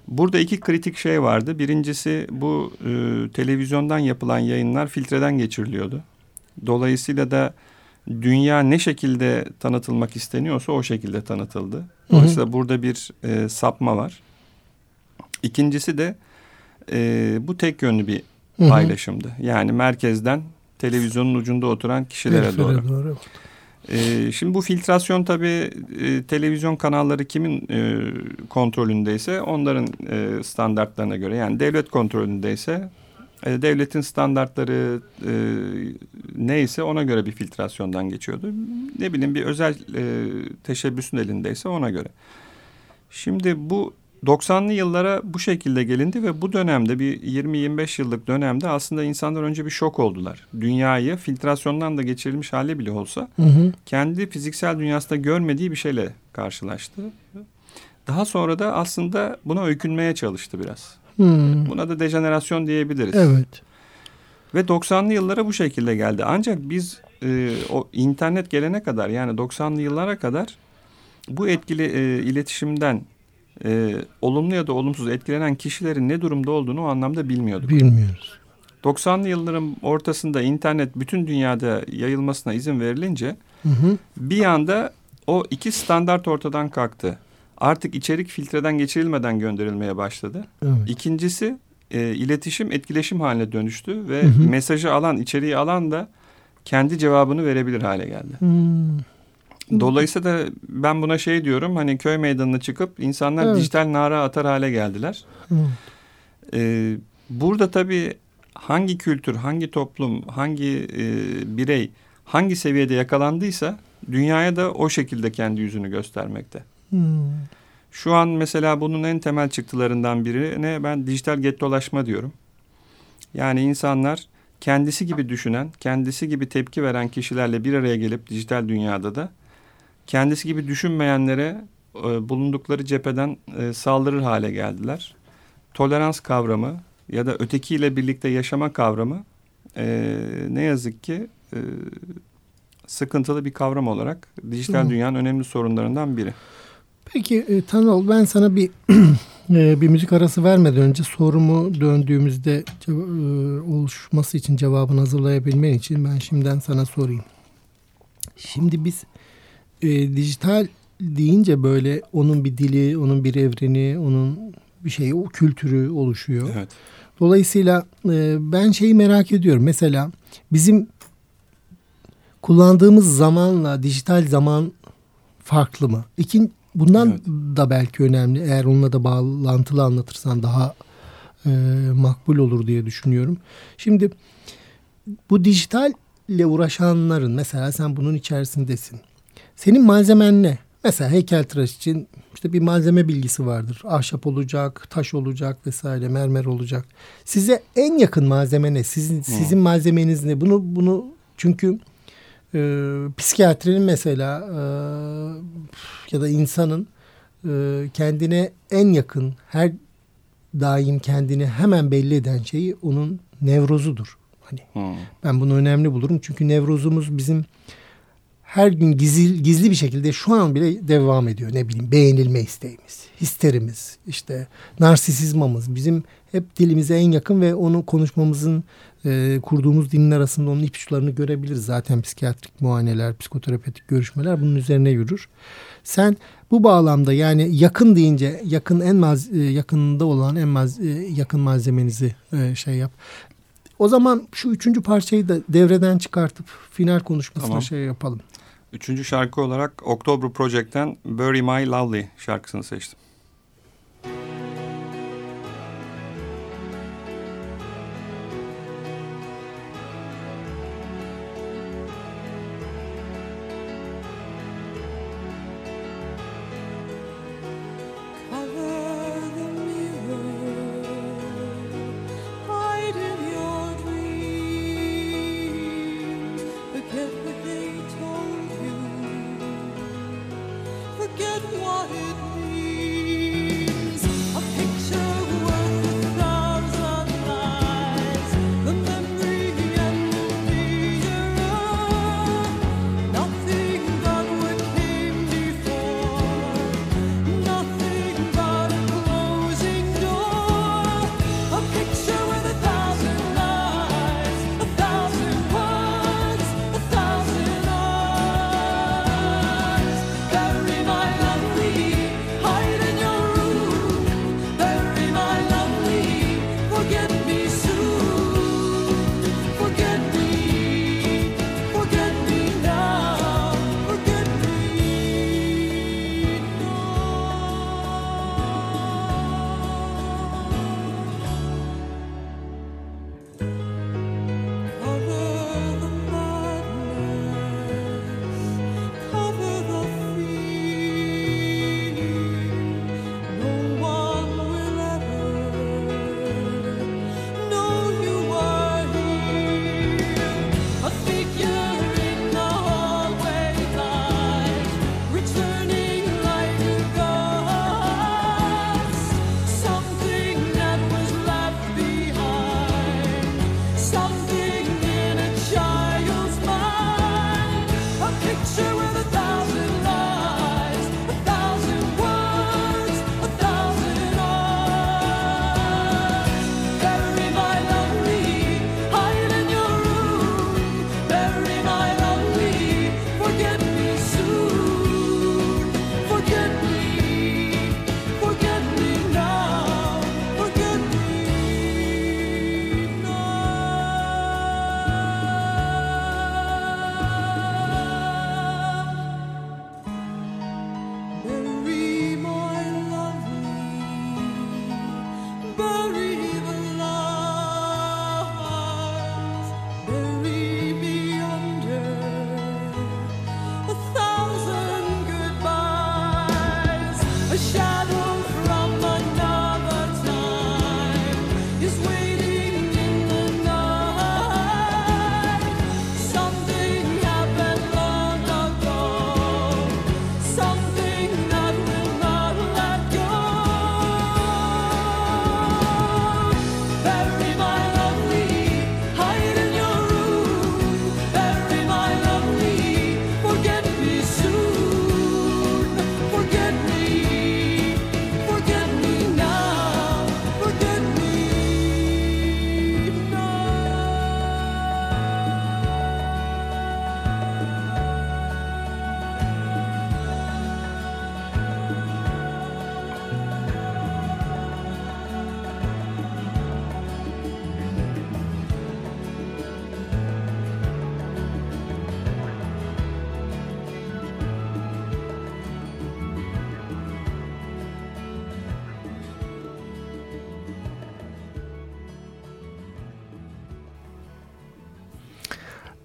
Burada iki kritik şey vardı. Birincisi bu e, televizyondan yapılan yayınlar filtreden geçiriliyordu. Dolayısıyla da dünya ne şekilde tanıtılmak isteniyorsa o şekilde tanıtıldı. Dolayısıyla hı hı. burada bir e, sapma var. İkincisi de e, bu tek yönlü bir hı hı. paylaşımdı. Yani merkezden televizyonun ucunda oturan kişilere Heriflere doğru. doğru. E, şimdi bu filtrasyon tabii e, televizyon kanalları kimin e, kontrolündeyse onların e, standartlarına göre yani devlet kontrolündeyse e, devletin standartları e, neyse ona göre bir filtrasyondan geçiyordu. Ne bileyim bir özel e, teşebbüsün elindeyse ona göre. Şimdi bu 90'lı yıllara bu şekilde gelindi ve bu dönemde bir 20-25 yıllık dönemde aslında insanlar önce bir şok oldular. Dünyayı filtrasyondan da geçirilmiş hali bile olsa hı hı. kendi fiziksel dünyasında görmediği bir şeyle karşılaştı. Daha sonra da aslında buna öykünmeye çalıştı biraz. Hmm. Buna da dejenerasyon diyebiliriz. Evet. Ve 90'lı yıllara bu şekilde geldi. Ancak biz e, o internet gelene kadar yani 90'lı yıllara kadar bu etkili e, iletişimden e, olumlu ya da olumsuz etkilenen kişilerin ne durumda olduğunu o anlamda bilmiyorduk. Bilmiyoruz. 90'lı yılların ortasında internet bütün dünyada yayılmasına izin verilince hı hı. bir anda o iki standart ortadan kalktı. Artık içerik filtreden geçirilmeden gönderilmeye başladı. Evet. İkincisi e, iletişim etkileşim haline dönüştü ve hı hı. mesajı alan, içeriği alan da kendi cevabını verebilir hale geldi. Hmm. Dolayısıyla da ben buna şey diyorum hani köy meydanına çıkıp insanlar evet. dijital nara atar hale geldiler. Ee, burada tabii hangi kültür, hangi toplum, hangi e, birey hangi seviyede yakalandıysa dünyaya da o şekilde kendi yüzünü göstermekte. Hmm. Şu an mesela bunun en temel çıktılarından biri ne ben dijital gettolaşma diyorum. Yani insanlar kendisi gibi düşünen, kendisi gibi tepki veren kişilerle bir araya gelip dijital dünyada da kendisi gibi düşünmeyenlere e, bulundukları cepheden e, saldırır hale geldiler. Tolerans kavramı ya da ötekiyle birlikte yaşama kavramı e, ne yazık ki e, sıkıntılı bir kavram olarak dijital Hı. dünyanın önemli sorunlarından biri. Peki e, Tanrı ben sana bir e, bir müzik arası vermeden önce sorumu döndüğümüzde e, oluşması için cevabını hazırlayabilmen için ben şimdiden sana sorayım. Şimdi biz e, dijital deyince böyle onun bir dili, onun bir evreni, onun bir şeyi, o kültürü oluşuyor. Evet. Dolayısıyla e, ben şeyi merak ediyorum. Mesela bizim kullandığımız zamanla dijital zaman farklı mı? İkin, bundan evet. da belki önemli. Eğer onunla da bağlantılı anlatırsan daha e, makbul olur diye düşünüyorum. Şimdi bu dijitalle uğraşanların mesela sen bunun içerisindesin. Senin malzemen ne? Mesela heykeltıraş için işte bir malzeme bilgisi vardır. Ahşap olacak, taş olacak vesaire, mermer olacak. Size en yakın malzeme ne? Sizin hmm. sizin malzemeniz ne? Bunu bunu çünkü e, psikiyatrinin mesela e, ya da insanın e, kendine en yakın her daim kendini hemen belli eden şeyi onun nevrozudur. Hani hmm. ben bunu önemli bulurum çünkü nevrozumuz bizim her gün gizli, gizli bir şekilde şu an bile devam ediyor. Ne bileyim beğenilme isteğimiz, histerimiz, işte narsisizmamız bizim hep dilimize en yakın ve onu konuşmamızın e, kurduğumuz dilin arasında onun ipuçlarını görebiliriz. Zaten psikiyatrik muayeneler, psikoterapetik görüşmeler bunun üzerine yürür. Sen bu bağlamda yani yakın deyince yakın en maz, e, yakınında olan en maz, e, yakın malzemenizi e, şey yap. O zaman şu üçüncü parçayı da devreden çıkartıp final konuşmasına tamam. şey yapalım. Üçüncü şarkı olarak October Project'ten Bury My Lovely şarkısını seçtim.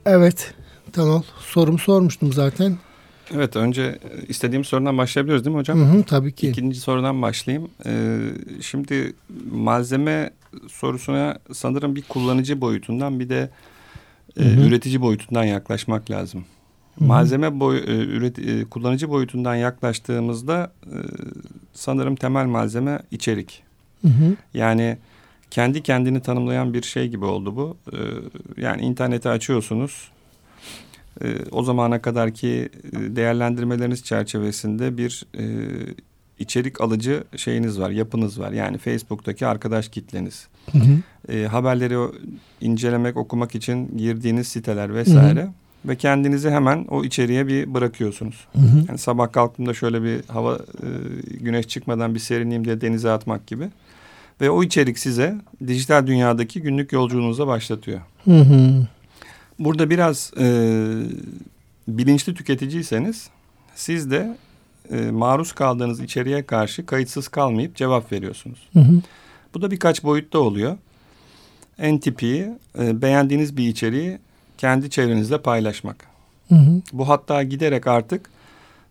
Evet. Tamam. Sorumu sormuştum zaten. Evet önce istediğim sorudan başlayabiliyoruz değil mi hocam? Hı hı, tabii ki. İkinci sorudan başlayayım. Ee, şimdi malzeme sorusuna sanırım bir kullanıcı boyutundan bir de e, hı hı. üretici boyutundan yaklaşmak lazım. Hı hı. Malzeme boy, e, üret, e, kullanıcı boyutundan yaklaştığımızda e, sanırım temel malzeme içerik. Hı hı. Yani kendi kendini tanımlayan bir şey gibi oldu bu. Ee, yani interneti açıyorsunuz. Ee, o zamana kadarki e, değerlendirmeleriniz çerçevesinde bir e, içerik alıcı şeyiniz var, yapınız var. Yani Facebook'taki arkadaş kitleniz. Hı hı. E, haberleri incelemek, okumak için girdiğiniz siteler vesaire. Hı hı. Ve kendinizi hemen o içeriğe bir bırakıyorsunuz. Hı hı. Yani sabah kalktığımda şöyle bir hava e, güneş çıkmadan bir serinleyeyim diye denize atmak gibi. Ve o içerik size dijital dünyadaki günlük yolculuğunuza başlatıyor. Hı hı. Burada biraz e, bilinçli tüketiciyseniz siz de e, maruz kaldığınız içeriğe karşı kayıtsız kalmayıp cevap veriyorsunuz. Hı hı. Bu da birkaç boyutta oluyor. En tipi e, beğendiğiniz bir içeriği kendi çevrenizde paylaşmak. Hı hı. Bu hatta giderek artık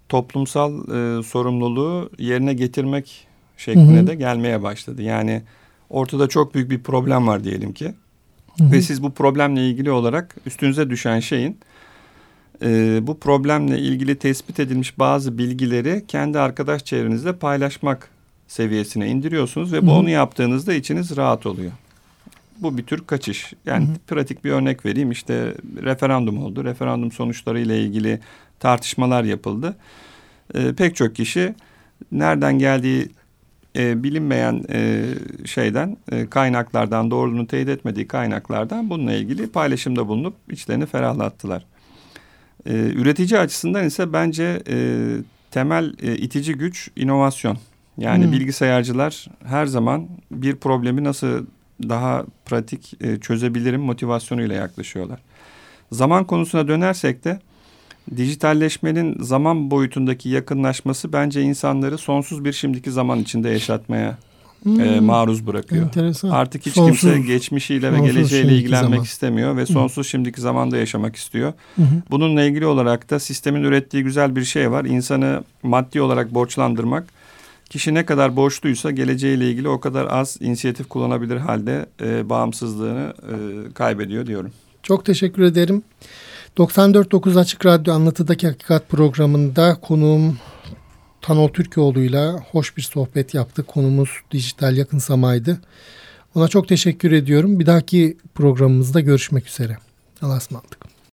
toplumsal e, sorumluluğu yerine getirmek şeklinde hı hı. de gelmeye başladı. Yani ortada çok büyük bir problem var diyelim ki. Hı hı. Ve siz bu problemle ilgili olarak üstünüze düşen şeyin e, bu problemle ilgili tespit edilmiş bazı bilgileri kendi arkadaş çevrenizde paylaşmak seviyesine indiriyorsunuz ve bu onu yaptığınızda içiniz rahat oluyor. Bu bir tür kaçış. Yani Hı-hı. pratik bir örnek vereyim. İşte referandum oldu. Referandum sonuçları ile ilgili tartışmalar yapıldı. E, pek çok kişi nereden geldiği e, bilinmeyen e, şeyden e, kaynaklardan doğruluğunu teyit etmediği kaynaklardan bununla ilgili paylaşımda bulunup içlerini ferahlattılar. E, üretici açısından ise bence e, temel e, itici güç inovasyon. Yani hmm. bilgisayarcılar her zaman bir problemi nasıl daha pratik e, çözebilirim motivasyonuyla yaklaşıyorlar. Zaman konusuna dönersek de dijitalleşmenin zaman boyutundaki yakınlaşması bence insanları sonsuz bir şimdiki zaman içinde yaşatmaya hmm. e, maruz bırakıyor. Enteresan. Artık hiç sonsuz, kimse geçmişiyle ve geleceğiyle ilgilenmek zaman. istemiyor ve sonsuz hmm. şimdiki zamanda yaşamak istiyor. Hmm. Bununla ilgili olarak da sistemin ürettiği güzel bir şey var. İnsanı maddi olarak borçlandırmak. Kişi ne kadar borçluysa geleceğiyle ilgili o kadar az inisiyatif kullanabilir halde e, bağımsızlığını e, kaybediyor diyorum. Çok teşekkür ederim. 94.9 Açık Radyo Anlatıdaki Hakikat programında konuğum Tanol Türkoğlu'yla hoş bir sohbet yaptık. Konumuz dijital yakınsamaydı. Ona çok teşekkür ediyorum. Bir dahaki programımızda görüşmek üzere. Allah'a ısmarladık.